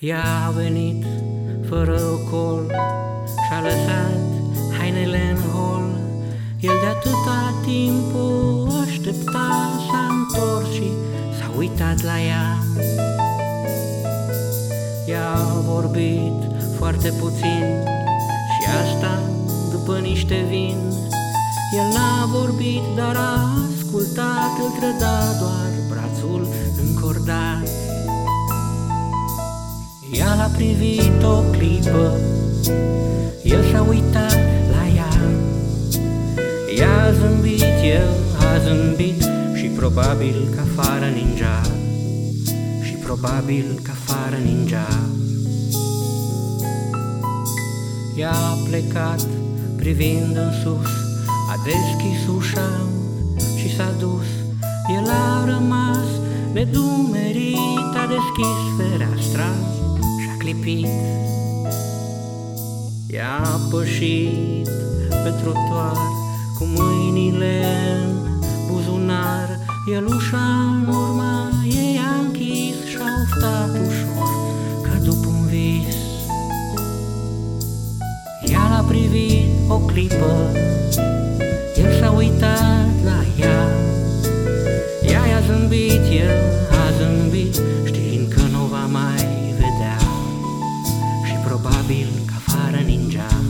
Ea a venit fără ocol Și-a lăsat hainele în hol. El de atâta timp o aștepta S-a întors și s-a uitat la ea. Ea a vorbit foarte puțin Și asta după niște vin. El n-a vorbit, dar a ascultat Îl trăda doar brațul încordat ea l-a privit o clipă, el s-a uitat la ea. Ea a zâmbit, el a zâmbit și probabil că afară ninja, și probabil că afară ninja. Ea a plecat privind în sus, a deschis ușa și s-a dus, el a rămas nedumerit, a deschis fereastra clipit Ea a pășit pe trotuar Cu mâinile în buzunar. El ușa în urma ei a închis Și-a oftat ușor ca după un vis. Ea l-a privit o clipă hàbil que fa ninjar.